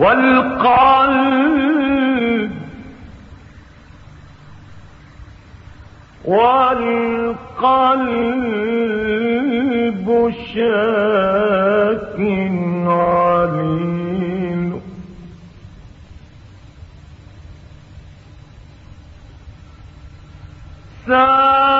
والقلب والقلب شاك عليل سال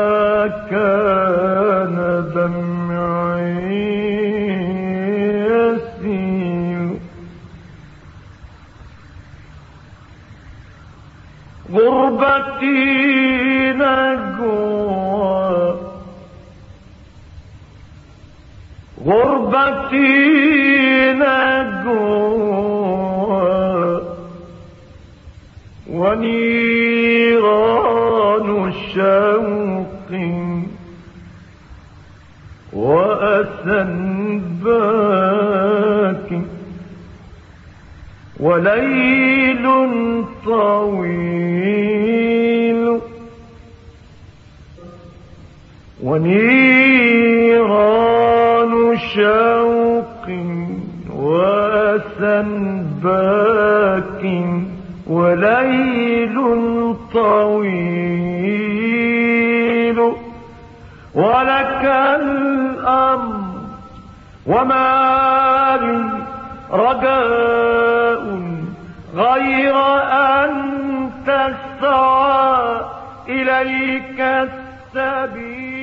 غربتي نجوى. غربتي نجوى. ونيران شوق وأسى باك وليل طويل ونيران شوق وأسى باك وليل طويل ولك الأمر وما لي رجاء غير أن تسعى إليك السبيل